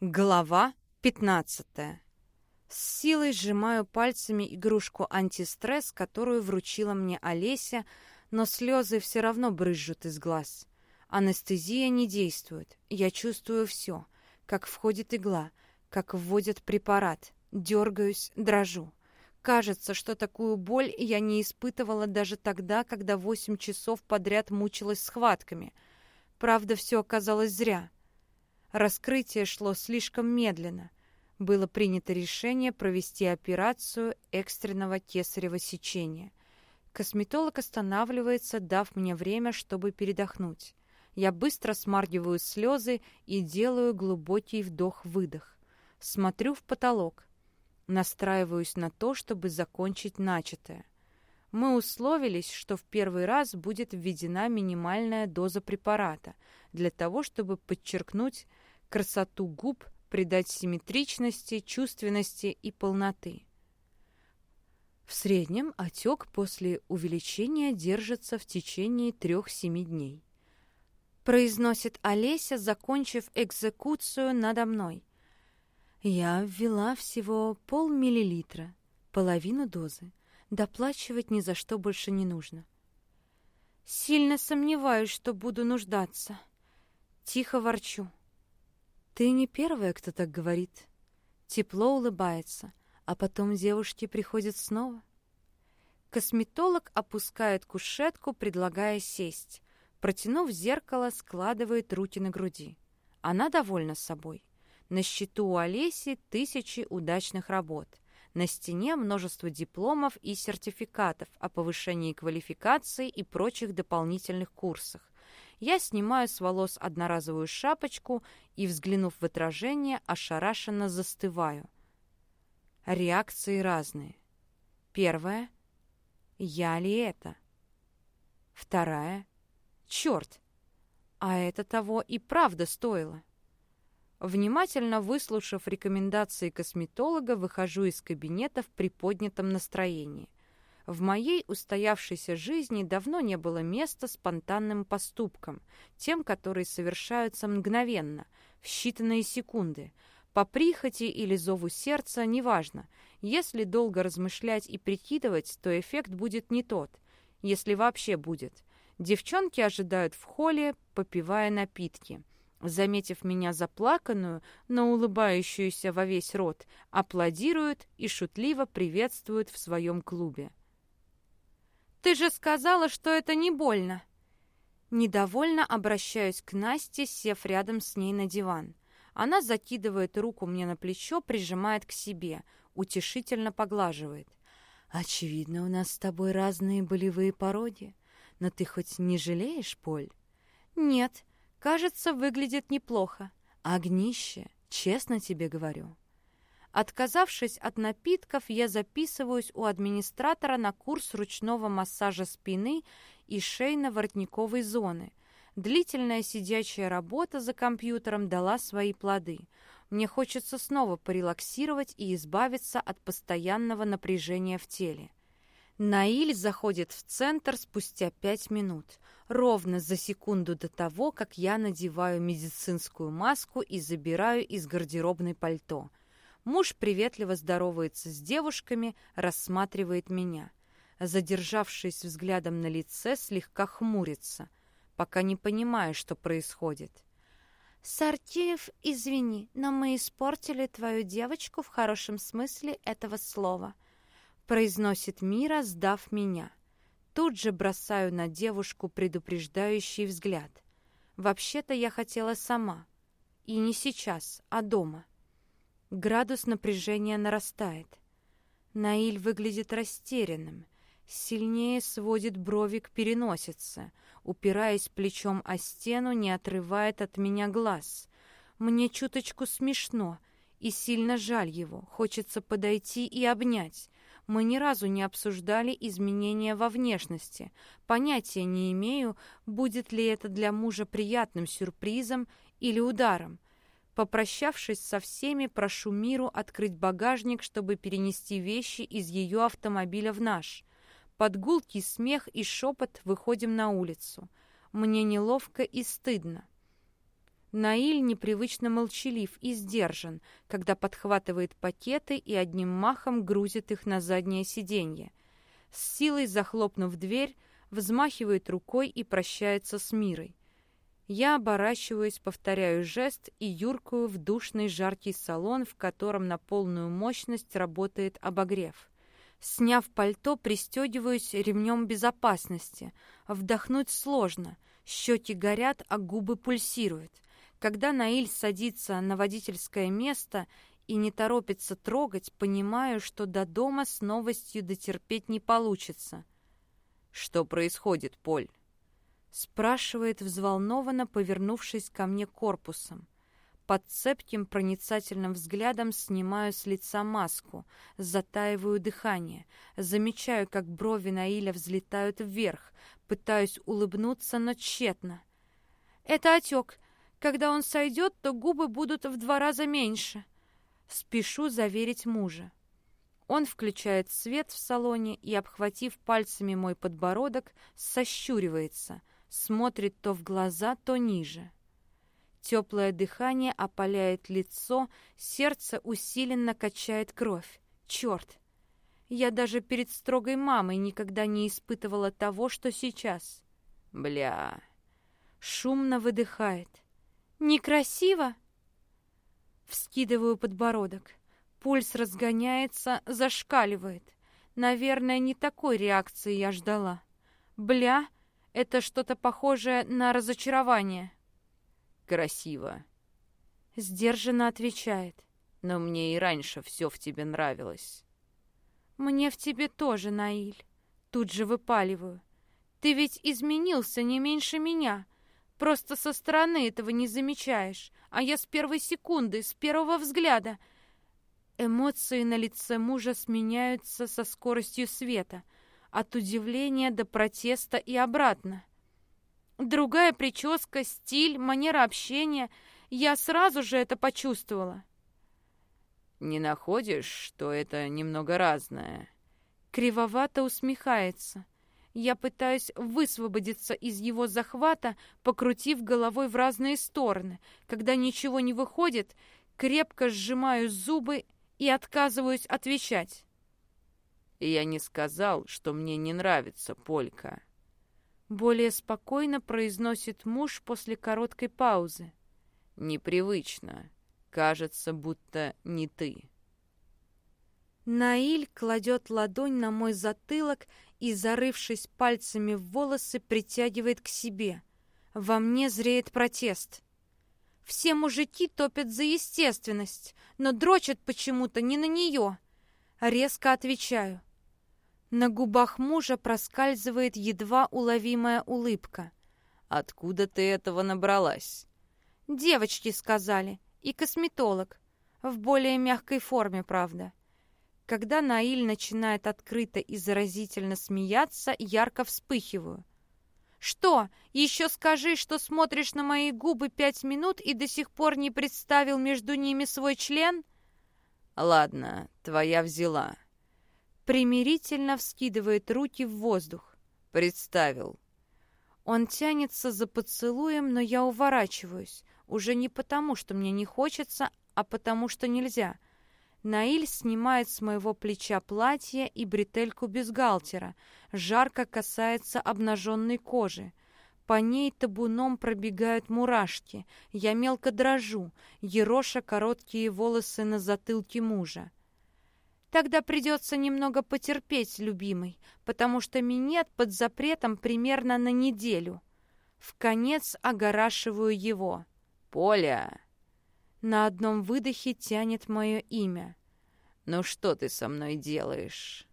Глава 15. С силой сжимаю пальцами игрушку антистресс, которую вручила мне Олеся, но слезы все равно брызжут из глаз. Анестезия не действует. Я чувствую все, как входит игла, как вводят препарат. Дергаюсь, дрожу. Кажется, что такую боль я не испытывала даже тогда, когда восемь часов подряд мучилась схватками. Правда, все оказалось зря. Раскрытие шло слишком медленно. Было принято решение провести операцию экстренного кесарево сечения. Косметолог останавливается, дав мне время, чтобы передохнуть. Я быстро смаргиваю слезы и делаю глубокий вдох-выдох. Смотрю в потолок. Настраиваюсь на то, чтобы закончить начатое. Мы условились, что в первый раз будет введена минимальная доза препарата для того, чтобы подчеркнуть красоту губ, придать симметричности, чувственности и полноты. В среднем отек после увеличения держится в течение трех-семи дней. Произносит Олеся, закончив экзекуцию надо мной. Я ввела всего полмиллилитра, половину дозы. Доплачивать ни за что больше не нужно. Сильно сомневаюсь, что буду нуждаться. Тихо ворчу. Ты не первая, кто так говорит. Тепло улыбается, а потом девушке приходит снова. Косметолог опускает кушетку, предлагая сесть. Протянув зеркало, складывает руки на груди. Она довольна собой. На счету у Олеси тысячи удачных работ. На стене множество дипломов и сертификатов о повышении квалификации и прочих дополнительных курсах. Я снимаю с волос одноразовую шапочку и, взглянув в отражение, ошарашенно застываю. Реакции разные. Первая — я ли это? Вторая — черт! А это того и правда стоило. Внимательно выслушав рекомендации косметолога, выхожу из кабинета в приподнятом настроении. В моей устоявшейся жизни давно не было места спонтанным поступкам, тем, которые совершаются мгновенно, в считанные секунды. По прихоти или зову сердца, неважно. Если долго размышлять и прикидывать, то эффект будет не тот, если вообще будет. Девчонки ожидают в холле, попивая напитки. Заметив меня заплаканную, но улыбающуюся во весь рот, аплодируют и шутливо приветствуют в своем клубе. «Ты же сказала, что это не больно!» Недовольно обращаюсь к Насте, сев рядом с ней на диван. Она закидывает руку мне на плечо, прижимает к себе, утешительно поглаживает. «Очевидно, у нас с тобой разные болевые пороги. Но ты хоть не жалеешь, Поль?» «Нет, кажется, выглядит неплохо. Огнище, честно тебе говорю». Отказавшись от напитков, я записываюсь у администратора на курс ручного массажа спины и шейно-воротниковой зоны. Длительная сидячая работа за компьютером дала свои плоды. Мне хочется снова порелаксировать и избавиться от постоянного напряжения в теле. Наиль заходит в центр спустя пять минут, ровно за секунду до того, как я надеваю медицинскую маску и забираю из гардеробной пальто – Муж приветливо здоровается с девушками, рассматривает меня. Задержавшись взглядом на лице, слегка хмурится, пока не понимая, что происходит. «Сартиев, извини, но мы испортили твою девочку в хорошем смысле этого слова», произносит Мира, сдав меня. Тут же бросаю на девушку предупреждающий взгляд. Вообще-то я хотела сама. И не сейчас, а дома. Градус напряжения нарастает. Наиль выглядит растерянным, сильнее сводит брови к переносице, упираясь плечом о стену, не отрывает от меня глаз. Мне чуточку смешно и сильно жаль его, хочется подойти и обнять. Мы ни разу не обсуждали изменения во внешности. Понятия не имею, будет ли это для мужа приятным сюрпризом или ударом. Попрощавшись со всеми, прошу Миру открыть багажник, чтобы перенести вещи из ее автомобиля в наш. Под гулкий смех и шепот выходим на улицу. Мне неловко и стыдно. Наиль непривычно молчалив и сдержан, когда подхватывает пакеты и одним махом грузит их на заднее сиденье. С силой захлопнув дверь, взмахивает рукой и прощается с мирой. Я оборачиваюсь, повторяю жест и юркую в душный жаркий салон, в котором на полную мощность работает обогрев. Сняв пальто, пристегиваюсь ремнем безопасности. Вдохнуть сложно. Щеки горят, а губы пульсируют. Когда Наиль садится на водительское место и не торопится трогать, понимаю, что до дома с новостью дотерпеть не получится. «Что происходит, Поль?» спрашивает взволнованно, повернувшись ко мне корпусом. Под цепким проницательным взглядом снимаю с лица маску, затаиваю дыхание, замечаю, как брови Наиля взлетают вверх, пытаюсь улыбнуться, но тщетно. «Это отек. Когда он сойдет, то губы будут в два раза меньше». Спешу заверить мужа. Он включает свет в салоне и, обхватив пальцами мой подбородок, сощуривается, смотрит то в глаза, то ниже. Теплое дыхание опаляет лицо, сердце усиленно качает кровь. Черт! Я даже перед строгой мамой никогда не испытывала того, что сейчас. Бля. Шумно выдыхает. Некрасиво? Вскидываю подбородок. Пульс разгоняется, зашкаливает. Наверное, не такой реакции я ждала. Бля, это что-то похожее на разочарование. Красиво. Сдержанно отвечает. Но мне и раньше все в тебе нравилось. Мне в тебе тоже, Наиль. Тут же выпаливаю. Ты ведь изменился не меньше меня. Просто со стороны этого не замечаешь. А я с первой секунды, с первого взгляда. Эмоции на лице мужа сменяются со скоростью света — от удивления до протеста и обратно. Другая прическа, стиль, манера общения. Я сразу же это почувствовала. «Не находишь, что это немного разное?» Кривовато усмехается. Я пытаюсь высвободиться из его захвата, покрутив головой в разные стороны. Когда ничего не выходит, крепко сжимаю зубы и отказываюсь отвечать. Я не сказал, что мне не нравится полька. Более спокойно произносит муж после короткой паузы. Непривычно. Кажется, будто не ты. Наиль кладет ладонь на мой затылок и, зарывшись пальцами в волосы, притягивает к себе. Во мне зреет протест. Все мужики топят за естественность, но дрочат почему-то не на нее. Резко отвечаю. На губах мужа проскальзывает едва уловимая улыбка. «Откуда ты этого набралась?» «Девочки сказали. И косметолог. В более мягкой форме, правда». Когда Наиль начинает открыто и заразительно смеяться, ярко вспыхиваю. «Что, еще скажи, что смотришь на мои губы пять минут и до сих пор не представил между ними свой член?» «Ладно, твоя взяла», примирительно вскидывает руки в воздух. Представил. Он тянется за поцелуем, но я уворачиваюсь. Уже не потому, что мне не хочется, а потому, что нельзя. Наиль снимает с моего плеча платье и бретельку бюстгальтера. Жарко касается обнаженной кожи. По ней табуном пробегают мурашки. Я мелко дрожу, ероша короткие волосы на затылке мужа. Тогда придется немного потерпеть, любимый, потому что минет под запретом примерно на неделю. В конец огорашиваю его. «Поля!» На одном выдохе тянет мое имя. «Ну что ты со мной делаешь?»